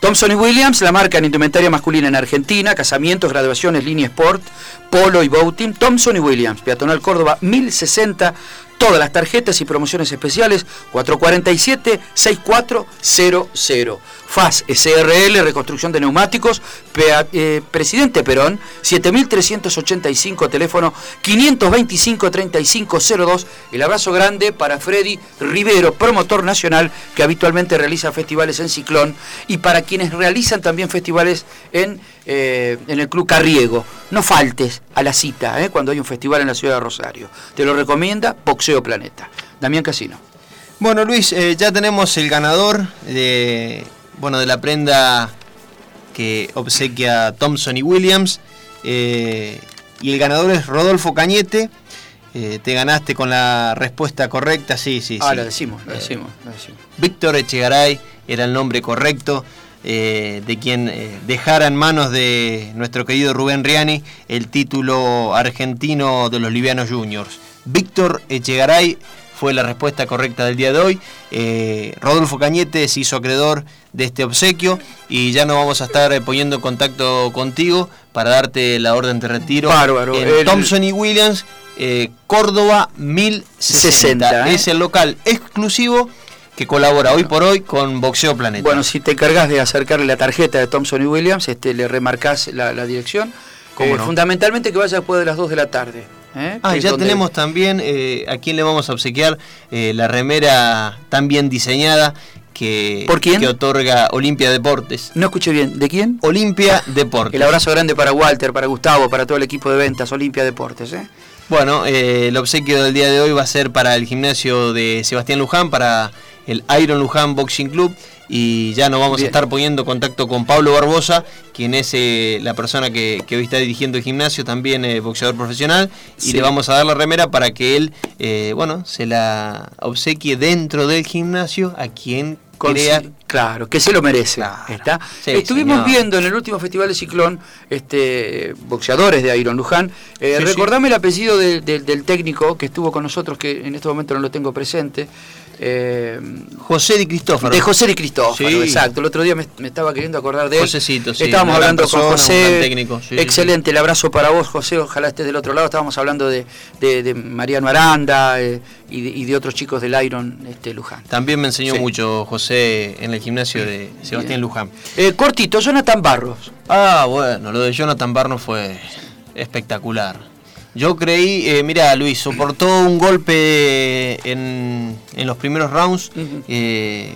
Thompson y Williams, la marca en indumentaria masculina en Argentina, casamientos, graduaciones, línea sport, polo y boating. Thompson y Williams, Peatonal Córdoba 1060. Todas las tarjetas y promociones especiales 447-6400. FAS SRL, reconstrucción de neumáticos, eh, Presidente Perón, 7385, teléfono 525-3502. El abrazo grande para Freddy Rivero, promotor nacional que habitualmente realiza festivales en Ciclón y para quienes realizan también festivales en, eh, en el Club Carriego. No faltes a la cita eh, cuando hay un festival en la ciudad de Rosario. Te lo recomienda Boxeo Planeta. Damián Casino. Bueno, Luis, eh, ya tenemos el ganador de, bueno, de la prenda que obsequia Thompson y Williams. eh, y el ganador es Rodolfo Cañete. Eh, te ganaste con la respuesta correcta, sí, sí, Ah, sí. la decimos, Eh, decimos, la decimos. Víctor Echegaray era el nombre correcto eh, de quien eh, dejara en manos de nuestro querido Rubén Riani el título argentino de los livianos juniors. Víctor Echegaray fue la respuesta correcta del día de hoy. Eh, Rodolfo Cañete se hizo acreedor de este obsequio y ya nos vamos a estar eh, poniendo en contacto contigo para darte la orden de retiro. Bárbaro. En El- Thompson y Williams, eh, Córdoba 1060. 60, ¿eh? Es el local exclusivo que colabora hoy por hoy con Boxeo Planeta. Bueno, si te encargas de acercarle la tarjeta de Thompson y Williams, este, le remarcás la, la dirección. ¿Cómo Eh, no? Fundamentalmente que vaya después de las 2 de la tarde. ¿Eh? Ah, ya donde- tenemos también eh, a quién le vamos a obsequiar eh, la remera tan bien diseñada que, ¿Por quién? que otorga Olimpia Deportes. No escuché bien. ¿De quién? Olimpia Deportes. El abrazo grande para Walter, para Gustavo, para todo el equipo de ventas Olimpia Deportes. ¿eh? Bueno, eh, el obsequio del día de hoy va a ser para el gimnasio de Sebastián Luján, para el Iron Luján Boxing Club. Y ya nos vamos Bien. a estar poniendo en contacto con Pablo Barbosa, quien es eh, la persona que, que hoy está dirigiendo el gimnasio, también eh, boxeador profesional. Y le vamos a dar la remera para que él, eh, bueno, se la obsequie dentro del gimnasio a quien crea. Claro, que se lo merece. Claro. ¿está? Sí, Estuvimos señor. viendo en el último festival de Ciclón este, boxeadores de Iron Luján. Eh, sí. recordame el apellido de- de- del técnico que estuvo con nosotros, que en este momento no lo tengo presente. Eh, José Di Cristófaro. de José Di Cristófaro, Sí. exacto. El otro día me, me estaba queriendo acordar de él. Josecito, sí, Estábamos hablando con persona, José. técnico, sí, excelente, el abrazo para vos, José. Ojalá estés del otro lado. Estábamos hablando de, de- de Mariano Aranda eh, y, de, y de otros chicos del Iron este, Luján. También me enseñó mucho José en el gimnasio de Sebastián. Luján. Eh, cortito, Jonathan Barros. Ah, bueno, lo de Jonathan Barno fue espectacular. Yo creí, eh, mira Luis, soportó un golpe en, en los primeros rounds eh,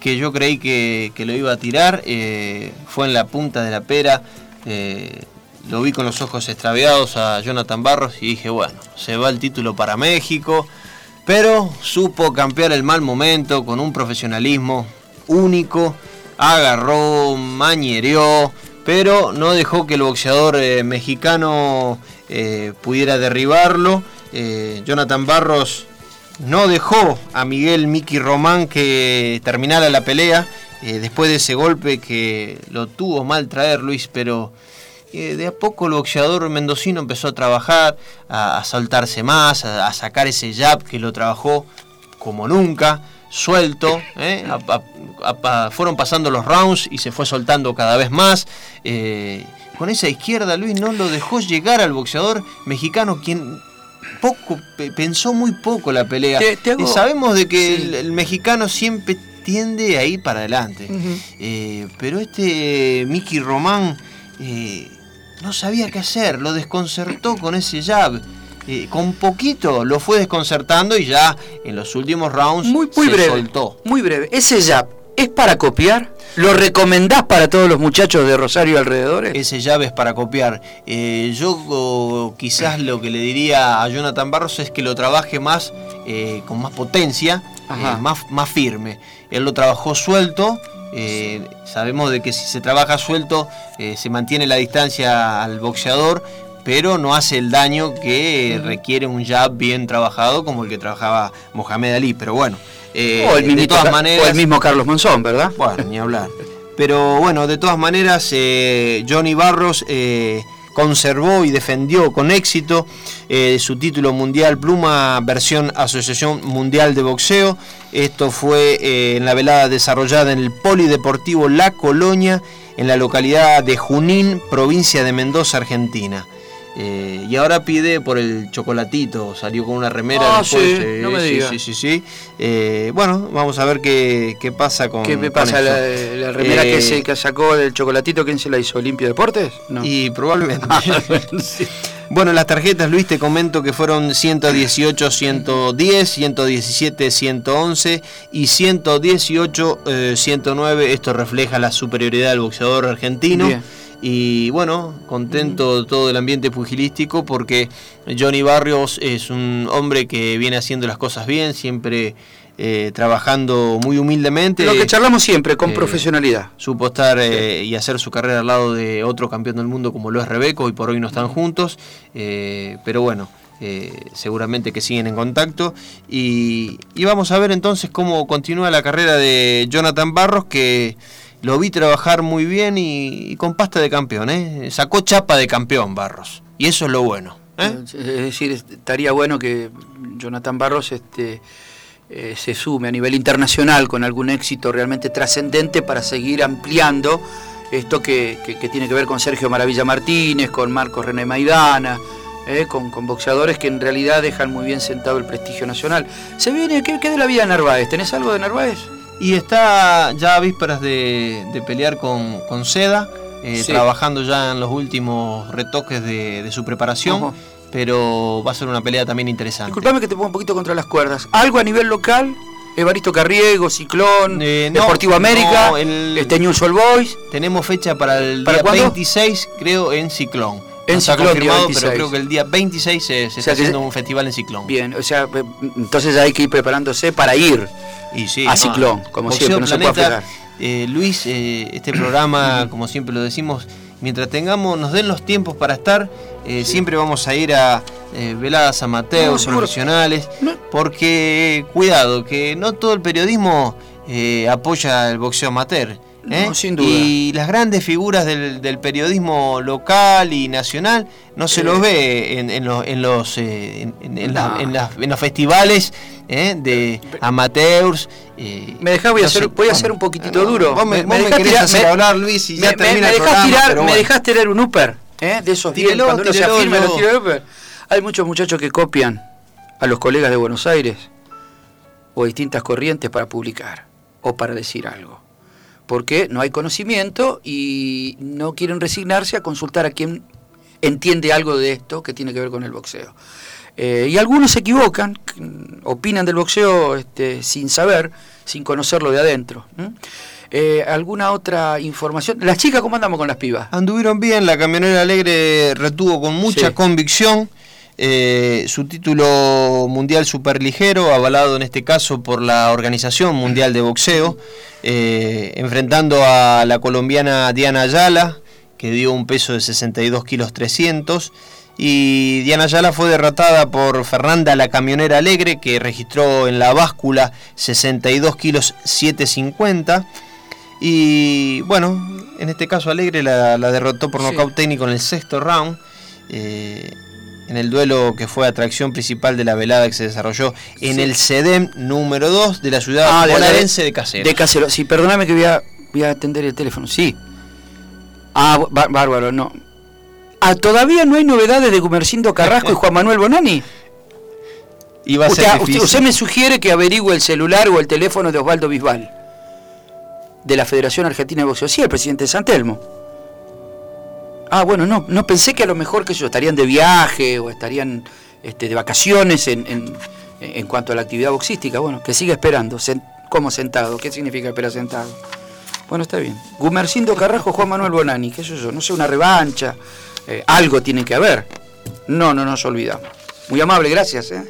que yo creí que, que lo iba a tirar. eh, fue en la punta de la pera. eh, lo vi con los ojos extraviados a Jonathan Barros y dije, bueno, se va el título para México. Pero supo campear el mal momento con un profesionalismo único. Agarró, mañereó, pero no dejó que el boxeador eh, mexicano eh, pudiera derribarlo. Eh, Jonathan Barros no dejó a Miguel Miki Román que terminara la pelea después de ese golpe que lo tuvo mal traer Luis, pero de a poco el boxeador mendocino empezó a trabajar, a, soltarse más, a sacar ese jab que lo trabajó como nunca, suelto. ¿eh? A- a- a- fueron pasando los rounds y se fue soltando cada vez más. eh, con esa izquierda, Luis no lo dejó llegar al boxeador mexicano, quien poco pe- pensó muy poco la pelea. Te- te hago- sabemos de que Sí. el, el mexicano siempre tiende a ir para adelante. Eh, pero este Mickey Román eh, no sabía qué hacer, lo desconcertó con ese jab. Eh, con poquito lo fue desconcertando y ya en los últimos rounds Muy, muy se breve. soltó. Muy breve. Ese jab, ¿es para copiar? ¿Lo recomendás para todos los muchachos de Rosario y alrededores? Ese jab es para copiar. Eh, yo o, quizás lo que le diría a Jonathan Barros es que lo trabaje más, eh, con más potencia, eh, más, más firme. Él lo trabajó suelto. sabemos de que si se trabaja suelto se mantiene la distancia al boxeador, pero no hace el daño que requiere un jab bien trabajado como el que trabajaba Mohamed Ali. Pero bueno, eh, o, el de todas maneras... o el mismo Carlos Monzón, ¿verdad? Bueno, ni hablar. Pero bueno, de todas maneras, eh, Johnny Barros eh, conservó y defendió con éxito su título mundial Pluma versión Asociación Mundial de Boxeo. Esto fue en la velada desarrollada en el Polideportivo La Colonia, en la localidad de Junín, provincia de Mendoza, Argentina. Eh, y ahora pide por el chocolatito, salió con una remera. Ah, después, sí, eh, no me sí, diga. sí, sí, sí. Eh, bueno, vamos a ver qué, qué pasa con ¿Qué me pasa? La, la remera Eh, que se que sacó del chocolatito, ¿quién se la hizo? ¿Limpio Deportes? No. Y probablemente. Sí. bueno, las tarjetas, Luis, te comento que fueron 118, 110, 117, 111 y 118, eh, 109. Esto refleja la superioridad del boxeador argentino. Bien. Y bueno, contento todo el ambiente pugilístico porque Johnny Barrios es un hombre que viene haciendo las cosas bien, siempre eh, trabajando muy humildemente. Lo que charlamos siempre, con eh, profesionalidad. Supo estar eh, y hacer su carrera al lado de otro campeón del mundo como lo es Rebeco y por hoy no están juntos. pero bueno, seguramente que siguen en contacto. Y, y vamos a ver entonces cómo continúa la carrera de Jonathan Barros, que lo vi trabajar muy bien y, con pasta de campeón. ¿eh? Sacó chapa de campeón Barros. Y eso es lo bueno. ¿eh? Es decir, estaría bueno que Jonathan Barros este, eh, se sume a nivel internacional con algún éxito realmente trascendente para seguir ampliando esto que, que- tiene que ver con Sergio Maravilla Martínez, con Marcos René Maidana, eh, con, con boxeadores que en realidad dejan muy bien sentado el prestigio nacional. ¿Se viene? ¿Qué, qué de la vida de Narváez? ¿Tenés algo de Narváez? Y está ya a vísperas de, de pelear con, con Seda, eh, Sí. trabajando ya en los últimos retoques de, de su preparación, Ojo. pero va a ser una pelea también interesante. Disculpame que te ponga un poquito contra las cuerdas. ¿Algo a nivel local? Evaristo Carriego, Ciclón, Eh, no, Deportivo América, no, el- este News All Boys. Tenemos fecha para el ¿Para día cuándo? 26, creo, en Ciclón. En No está Ciclón, día confirmado, 26. pero creo que el día 26 se, se O está sea que- haciendo un festival en Ciclón. Bien, o sea, entonces hay que ir preparándose para ir. Y sí, A Ciclón, como siempre, no se puede eh, Luis, eh, este programa, como siempre lo decimos, mientras tengamos, nos den los tiempos para estar, eh, siempre vamos a ir a eh, veladas amateur, No, profesionales, No. porque cuidado, que no todo el periodismo eh, apoya el boxeo amateur. ¿Eh? No, sin duda. Y las grandes figuras del, del periodismo local y nacional no se los ve en, en los, en, los, eh, en- en- en la- No. en las- en los festivales ¿eh? de amateurs. eh, Me dejás, voy a no hacer- sé, voy a bueno, ser un poquito no, duro. Vos me, Me- me dejás tirar- hacer me- hablar, Luis, y ya termina el programa, tirar, pero me bueno. dejás tirar un upper, ¿eh? de esos Tírelo, cuando uno se afirma, yo- lo tira el upper. Hay muchos muchachos que copian a los colegas de Buenos Aires o distintas corrientes para publicar o para decir algo. Porque no hay conocimiento y no quieren resignarse a consultar a quien entiende algo de esto que tiene que ver con el boxeo. Eh, y algunos se equivocan, mm, opinan del boxeo este, sin saber, sin conocerlo de adentro. Eh, ¿Alguna otra información? ¿Las chicas cómo andamos con las pibas? Anduvieron bien, la camionera alegre retuvo con mucha Sí. convicción eh, su título mundial superligero, avalado en este caso por la Organización Mundial de Boxeo, eh, enfrentando a la colombiana Diana Ayala, que dio un peso de 62 kilos 300. Y Diana Ayala fue derrotada por Fernanda la camionera alegre, que registró en la báscula 62 kilos 750. Y bueno, en este caso Alegre la, la derrotó por Sí. nocaut técnico en el sexto round. eh, en el duelo que fue atracción principal de la velada que se desarrolló en Sí. el CEDEM número 2 de la ciudad Ah, bonaerense de Caseros. De Casero. Sí, perdóname que voy a, voy a atender el teléfono. Sí. Ah, bá- bárbaro, no. Ah, ¿Todavía no hay novedades de Gumercindo Carrasco y Juan Manuel Bonani? Iba a Usted, ser usted- usted me sugiere que averigüe el celular o el teléfono de Osvaldo Bisbal, de la Federación Argentina de Boxeo. Sí, el presidente de San Telmo. Ah, bueno, no, no pensé que a lo mejor que ellos estarían de viaje o estarían este, de vacaciones en, en- en cuanto a la actividad boxística. Bueno, que siga esperando. Sen- ¿Cómo sentado? ¿Qué significa esperar sentado? Bueno, está bien. Gumercindo Carrasco, Juan Manuel Bonani, qué sé yo, no sé, una revancha. eh, algo tiene que haber. No, no nos olvidamos. Muy amable, gracias. ¿eh?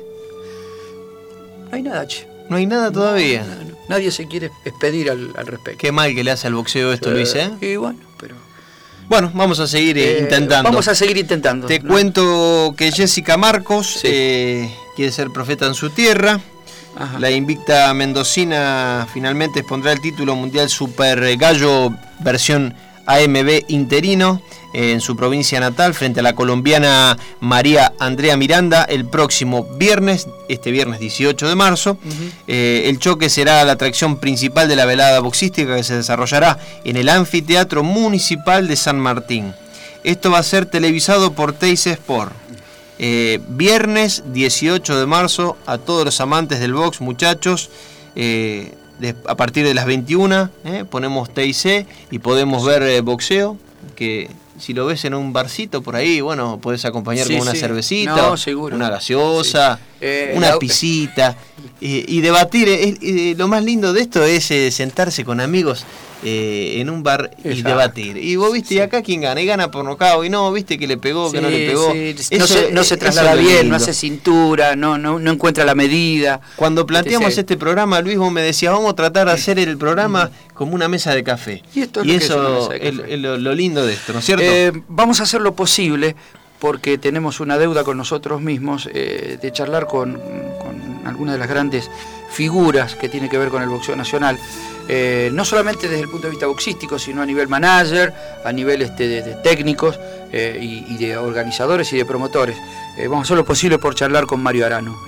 No hay nada, che. No hay nada todavía. No, no, Nadie se quiere expedir al, al respecto. Qué mal que le hace al boxeo esto, Luis, ¿eh? Y bueno. Bueno, vamos a seguir eh, eh, intentando. Vamos a seguir intentando. Te ¿no? cuento que Jessica Marcos Sí. eh, quiere ser profeta en su tierra. Ajá. La invicta mendocina finalmente expondrá el título mundial Super Gallo versión AMB interino eh, en su provincia natal frente a la colombiana María Andrea Miranda el próximo viernes, este viernes 18 de marzo. Eh, el choque será la atracción principal de la velada boxística que se desarrollará en el anfiteatro municipal de San Martín. Esto va a ser televisado por Teis Sport. Eh, viernes 18 de marzo, a todos los amantes del box, muchachos, eh, de- a partir de las 21 eh, ponemos TIC y podemos ver eh, boxeo, que si lo ves en un barcito por ahí, bueno, puedes acompañar Sí, con una sí. cervecita, No, una gaseosa, Sí. Eh, una la- pisita, eh, y debatir. eh, lo más lindo de esto es sentarse con amigos en un bar y Exacto. debatir. Y vos viste, ¿y acá quién gana? Y gana por nocao, y no, viste que le pegó, que no le pegó. sí, Eso- no, se, no se eso traslada lo bien, no hace cintura, no, no, no encuentra la medida. Cuando planteamos Este, este programa, Luis, vos me decías, vamos a tratar de hacer el programa como una mesa de café. Y esto es lo que es eso es lo, lo lindo de esto, ¿no es cierto? Vamos a hacer lo posible porque tenemos una deuda con nosotros mismos eh, de charlar con, con algunas de las grandes figuras que tiene que ver con el boxeo nacional. Eh, no solamente desde el punto de vista boxístico, sino a nivel manager, a nivel este, de, de técnicos eh, y, y de organizadores y de promotores. Vamos a hacer lo posible por charlar con Mario Arano.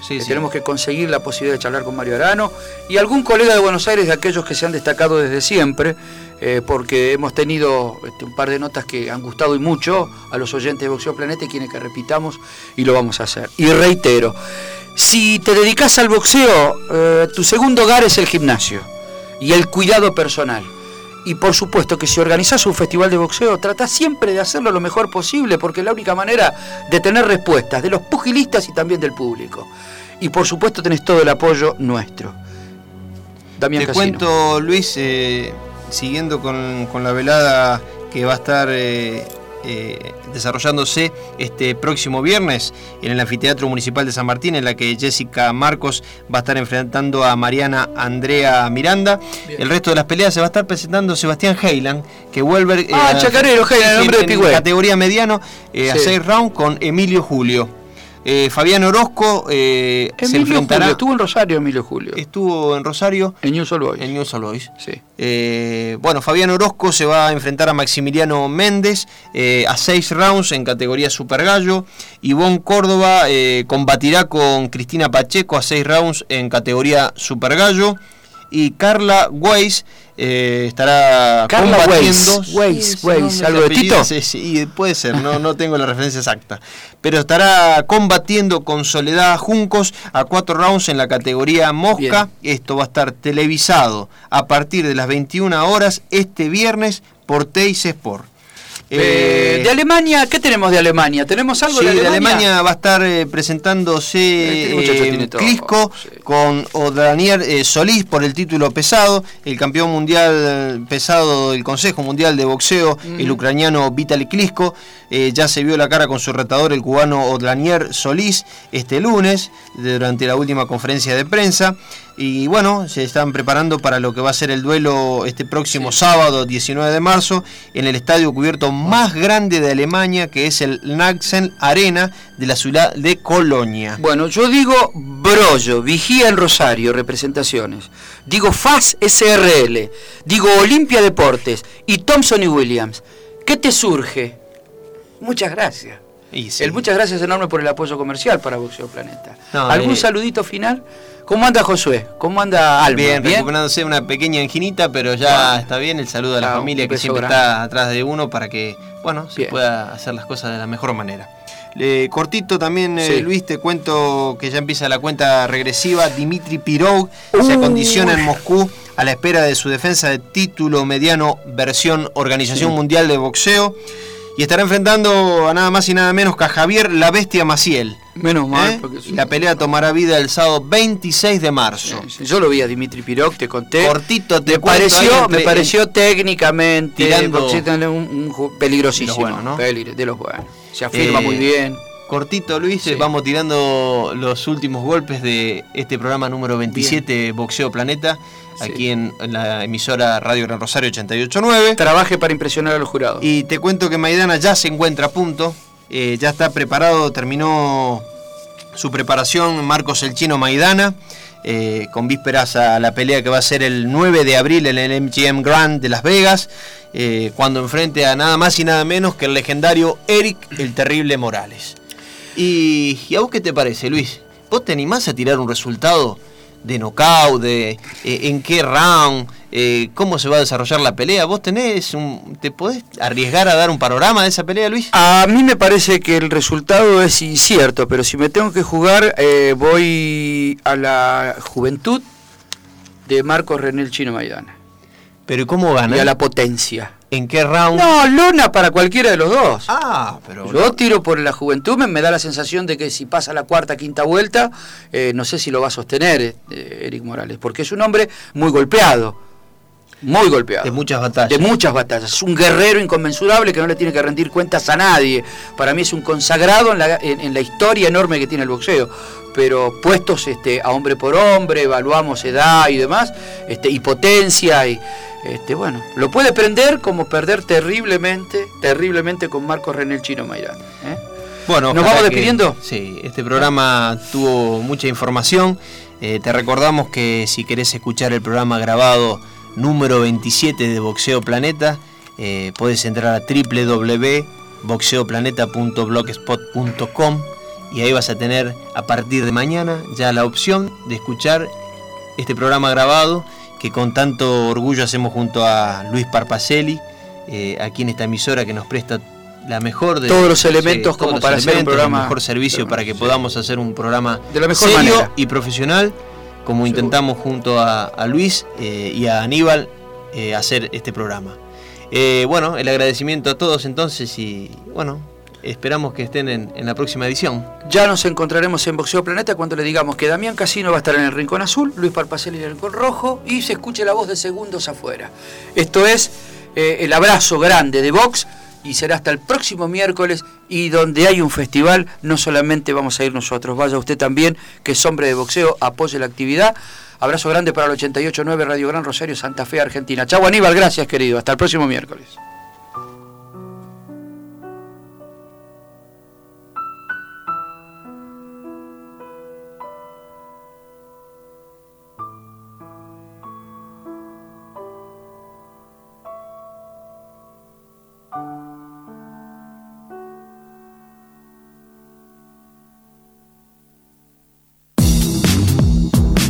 Sí, sí. Tenemos que conseguir la posibilidad de charlar con Mario Arano y algún colega de Buenos Aires de aquellos que se han destacado desde siempre, eh, porque hemos tenido este, un par de notas que han gustado y mucho a los oyentes de Boxeo Planeta y quienes que repitamos y lo vamos a hacer. Y reitero, si te dedicas al boxeo, eh, tu segundo hogar es el gimnasio y el cuidado personal. Y por supuesto que si organizás un festival de boxeo, trata siempre de hacerlo lo mejor posible, porque es la única manera de tener respuestas de los pugilistas y también del público. Y por supuesto tenés todo el apoyo nuestro. Damián Te Casino. cuento, Luis, eh, siguiendo con, con la velada que va a estar eh, eh, desarrollándose este próximo viernes en el Anfiteatro Municipal de San Martín, en la que Jessica Marcos va a estar enfrentando a Mariana Andrea Miranda. Bien. El resto de las peleas se va a estar presentando Sebastián Heiland, que vuelve eh, Ah, a- Chacarero Heiland, el hombre de categoría mediano eh, a Sí. 6 rounds con Emilio Julio. Eh, Fabián Orozco eh, se enfrentará. Julio, estuvo en Rosario Emilio Julio. Estuvo en Rosario. En News All Boys. En News All Boys. Sí. Eh, bueno, Fabián Orozco se va a enfrentar a Maximiliano Méndez a seis rounds en categoría Super Gallo. Ivonne Córdoba combatirá con Cristina Pacheco a seis rounds en categoría Super Gallo. Y Carla Weiss eh, estará Carla combatiendo. Weiss, Weiss, Weiss, ¿algo de Tito? sí, sí, puede ser, no, no tengo la referencia exacta. Pero estará combatiendo con Soledad Juncos a cuatro rounds en la categoría Mosca. Esto va a estar televisado a partir de las 21 horas este viernes por Teis Sport. Eh, de Alemania, ¿qué tenemos de Alemania? ¿Tenemos algo Sí, de de Alemania? Alemania va a estar eh, presentándose Este eh, sí. con Odanier eh, Solís por el título pesado, el campeón mundial pesado del Consejo Mundial de Boxeo, el ucraniano Vitaly Klitschko, eh, ya se vio la cara con su retador, el cubano Odanier Solís, este lunes, durante la última conferencia de prensa. Y bueno, se están preparando para lo que va a ser el duelo este próximo sábado, 19 de marzo, en el estadio cubierto más grande de Alemania, que es el Naxen Arena de la ciudad de Colonia. Bueno, yo digo Brollo, Vigía en Rosario, representaciones. Digo FAS SRL. Digo Olimpia Deportes y Thompson y Williams. ¿Qué te surge? Muchas gracias. Y sí. El muchas gracias enorme por el apoyo comercial para Boxeo Planeta. No, ¿Algún eh, saludito final? ¿Cómo anda Josué? ¿Cómo anda Alma? Bien, recuperándose una pequeña anginita, pero ya está bien. El saludo a la Ah, familia que siempre grande. está atrás de uno para que, bueno, se Bien. pueda hacer las cosas de la mejor manera. Eh, cortito también, eh. Luis, te cuento que ya empieza la cuenta regresiva. Dimitri Pirog se Uy. acondiciona en Moscú a la espera de su defensa de título mediano versión Organización Sí. Mundial de Boxeo. Y estará enfrentando a nada más y nada menos que a Javier La Bestia Maciel. Menos mal. ¿eh? porque la pelea tomará vida el sábado 26 de marzo. Sí, sí, Yo lo vi a Dimitri Pirog, te conté. Cortito te me pareció, entre- me pareció técnicamente Tirando- un, peligrosísimo. De los buenos, de los buenos. Se afirma Eh, muy bien. Cortito, Luis, Sí. vamos tirando los últimos golpes de este programa número 27, Boxeo Planeta, Sí. aquí en, en la emisora Radio Gran Rosario 889. Trabaje para impresionar a los jurados. Y te cuento que Maidana ya se encuentra a punto, eh, ya está preparado, terminó su preparación Marcos el Chino Maidana, eh, con vísperas a la pelea que va a ser el 9 de abril en el MGM Grand de Las Vegas, eh, cuando enfrente a nada más y nada menos que el legendario Eric el Terrible Morales. Y, ¿y a vos qué te parece, Luis? ¿Vos te animás a tirar un resultado de knockout, de eh, en qué round, eh, cómo se va a desarrollar la pelea? ¿Vos tenés un, te podés arriesgar a dar un panorama de esa pelea, Luis? A mí me parece que el resultado es incierto, pero si me tengo que jugar, eh, voy a la juventud de Marcos René el Chino Maidana. Pero ¿y ¿cómo gana? Y a la potencia. ¿En qué round? No, luna para cualquiera de los dos. Ah, pero Yo tiro por la juventud, me, me da la sensación de que si pasa la cuarta, quinta vuelta, eh, no sé si lo va a sostener eh, Eric Morales, porque es un hombre muy golpeado, muy golpeado. de muchas batallas. De muchas batallas. Es un guerrero inconmensurable que no le tiene que rendir cuentas a nadie. Para mí es un consagrado en la, en- en la historia enorme que tiene el boxeo. Pero puestos este, a hombre por hombre, evaluamos edad y demás, este, y potencia y este, bueno, lo puede prender como perder terriblemente, terriblemente con Marcos René el Chino Mairán. ¿eh? Bueno, ¿Nos vamos que- despidiendo? Sí, este programa tuvo mucha información. Eh, te recordamos que si querés escuchar el programa grabado número 27 de Boxeo Planeta, eh, puedes entrar a www.boxeoplaneta.blogspot.com y ahí vas a tener a partir de mañana ya la opción de escuchar este programa grabado que con tanto orgullo hacemos junto a Luis Parpacelli, eh, aquí en esta emisora que nos presta la mejor de Todos los elementos todos como los para hacer un programa- el mejor servicio para que Sí. podamos hacer un programa De la mejor serio manera. y profesional como Seguro. intentamos junto a, a Luis eh, y a Aníbal eh, hacer este programa. Eh, bueno, el agradecimiento a todos entonces y bueno, esperamos que estén en, en la próxima edición. Ya nos encontraremos en Boxeo Planeta cuando le digamos que Damián Casino va a estar en el Rincón Azul, Luis Parpacelli en el Rincón Rojo y se escuche la voz de segundos afuera. Esto es eh, el abrazo grande de Vox y será hasta el próximo miércoles y donde hay un festival no solamente vamos a ir nosotros, vaya usted también que es hombre de boxeo, apoye la actividad. Abrazo grande para el 889 Radio Gran Rosario, Santa Fe, Argentina. Chau Aníbal, gracias querido. Hasta el próximo miércoles.